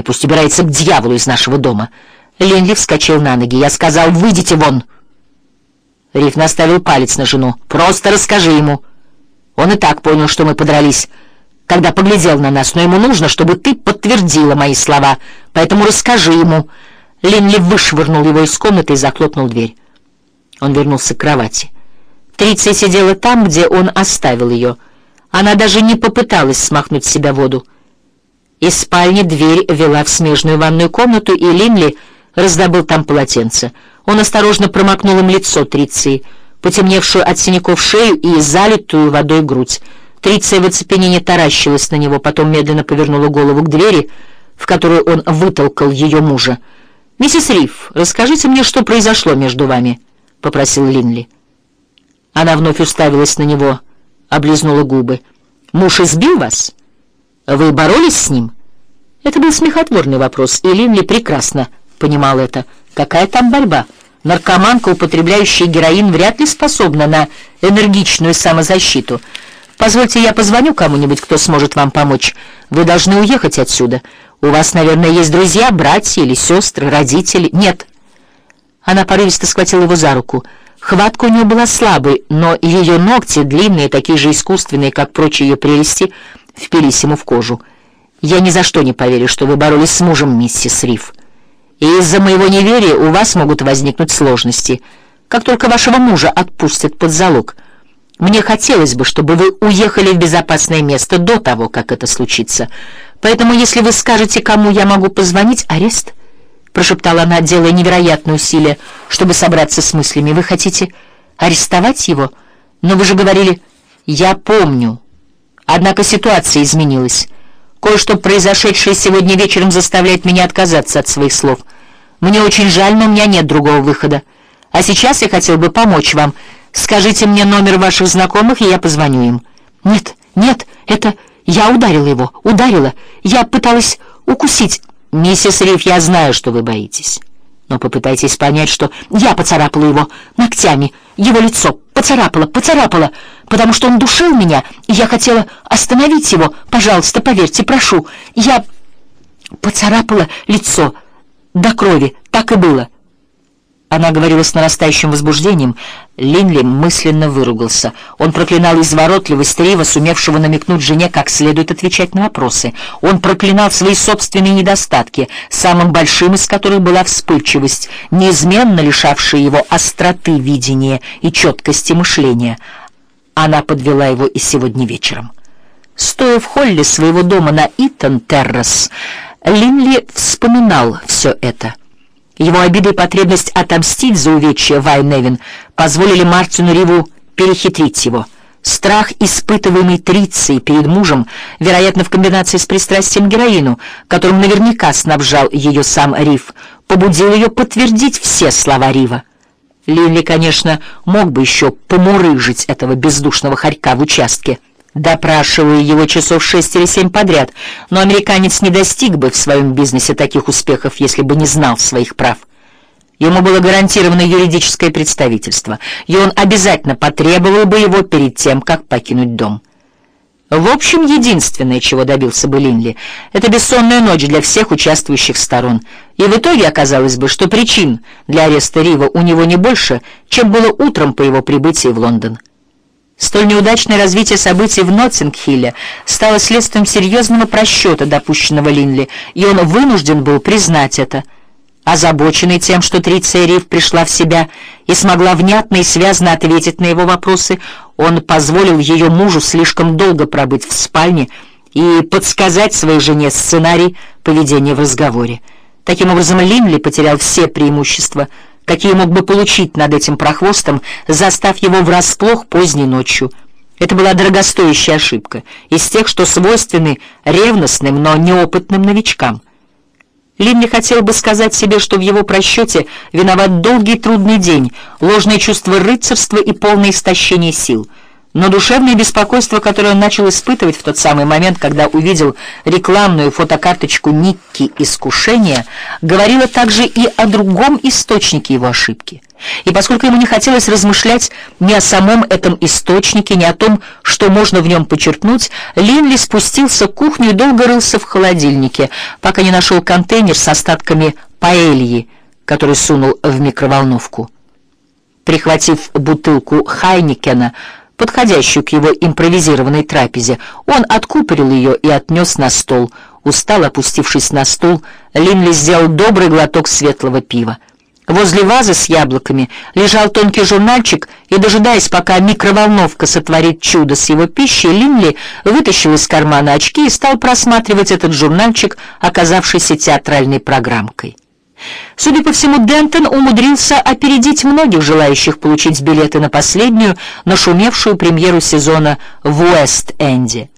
И пусть убирается к дьяволу из нашего дома. Линли вскочил на ноги. Я сказал, выйдите вон. Риф наставил палец на жену. Просто расскажи ему. Он и так понял, что мы подрались, когда поглядел на нас, но ему нужно, чтобы ты подтвердила мои слова, поэтому расскажи ему. Линли вышвырнул его из комнаты и захлопнул дверь. Он вернулся к кровати. Триция сидела там, где он оставил ее. Она даже не попыталась смахнуть с себя воду. Из спальни дверь вела в смежную ванную комнату, и Линли раздобыл там полотенце. Он осторожно промокнул им лицо Триции, потемневшую от синяков шею и залитую водой грудь. Триция в оцепенении таращилась на него, потом медленно повернула голову к двери, в которую он вытолкал ее мужа. «Миссис Риф, расскажите мне, что произошло между вами?» — попросил Линли. Она вновь уставилась на него, облизнула губы. «Муж избил вас? Вы боролись с ним?» Это был смехотворный вопрос, и Линли прекрасно понимал это. Какая там борьба? Наркоманка, употребляющая героин, вряд ли способна на энергичную самозащиту. Позвольте, я позвоню кому-нибудь, кто сможет вам помочь. Вы должны уехать отсюда. У вас, наверное, есть друзья, братья или сестры, родители. Нет. Она порывисто схватила его за руку. Хватка у нее была слабой, но ее ногти, длинные, такие же искусственные, как прочие ее прелести, впились ему в кожу. «Я ни за что не поверю, что вы боролись с мужем, миссис Риф. И из-за моего неверия у вас могут возникнуть сложности, как только вашего мужа отпустят под залог. Мне хотелось бы, чтобы вы уехали в безопасное место до того, как это случится. Поэтому, если вы скажете, кому я могу позвонить, арест...» — прошептала она, делая невероятные усилия, чтобы собраться с мыслями. «Вы хотите арестовать его? Но вы же говорили...» «Я помню. Однако ситуация изменилась. Кое-что, произошедшее сегодня вечером, заставляет меня отказаться от своих слов. Мне очень жаль, но у меня нет другого выхода. А сейчас я хотел бы помочь вам. Скажите мне номер ваших знакомых, и я позвоню им». «Нет, нет, это... Я ударила его, ударила. Я пыталась укусить...» «Миссис Риф, я знаю, что вы боитесь, но попытайтесь понять, что я поцарапала его ногтями, его лицо поцарапала, поцарапала, потому что он душил меня, и я хотела остановить его. Пожалуйста, поверьте, прошу, я поцарапала лицо до крови, так и было». Она говорила с нарастающим возбуждением. Линли мысленно выругался. Он проклинал изворотливость Рива, сумевшего намекнуть жене, как следует отвечать на вопросы. Он проклинал свои собственные недостатки, самым большим из которых была вспыльчивость, неизменно лишавшая его остроты видения и четкости мышления. Она подвела его и сегодня вечером. Стоя в холле своего дома на Итон-Террас, Линли вспоминал все это. Его обида и потребность отомстить за увечья Вайневин позволили Мартину Риву перехитрить его. Страх, испытываемый Трицей перед мужем, вероятно, в комбинации с пристрастием к героину, которым наверняка снабжал ее сам Рив, побудил ее подтвердить все слова Рива. Линли, конечно, мог бы еще помурыжить этого бездушного хорька в участке, допрашивая его часов шесть или семь подряд, но американец не достиг бы в своем бизнесе таких успехов, если бы не знал своих прав. Ему было гарантировано юридическое представительство, и он обязательно потребовал бы его перед тем, как покинуть дом. В общем, единственное, чего добился бы Линли, это бессонная ночь для всех участвующих сторон. И в итоге оказалось бы, что причин для ареста Рива у него не больше, чем было утром по его прибытии в Лондон. Столь неудачное развитие событий в Ноттингхилле стало следствием серьезного просчета, допущенного Линли, и он вынужден был признать это. Озабоченный тем, что Триция Риф пришла в себя и смогла внятно и связно ответить на его вопросы, он позволил ее мужу слишком долго пробыть в спальне и подсказать своей жене сценарий поведения в разговоре. Таким образом, Линли потерял все преимущества – какие мог бы получить над этим прохвостом, застав его врасплох поздней ночью. Это была дорогостоящая ошибка, из тех, что свойственны ревностным, но неопытным новичкам. Линли хотел бы сказать себе, что в его просчете виноват долгий трудный день, ложное чувство рыцарства и полное истощение сил. Но душевное беспокойство, которое он начал испытывать в тот самый момент, когда увидел рекламную фотокарточку Никки «Искушение», говорило также и о другом источнике его ошибки. И поскольку ему не хотелось размышлять ни о самом этом источнике, ни о том, что можно в нем почерпнуть, Линли спустился к кухню и долго рылся в холодильнике, пока не нашел контейнер с остатками паэльи, который сунул в микроволновку. Прихватив бутылку Хайникена, подходящую к его импровизированной трапезе. Он откупорил ее и отнес на стол. Устал опустившись на стул, Линли сделал добрый глоток светлого пива. Возле вазы с яблоками лежал тонкий журнальчик, и, дожидаясь, пока микроволновка сотворит чудо с его пищей, Линли вытащил из кармана очки и стал просматривать этот журнальчик, оказавшийся театральной программкой. Судя по всему, Дентон умудрился опередить многих желающих получить билеты на последнюю, нашумевшую премьеру сезона в Уэст-Энде.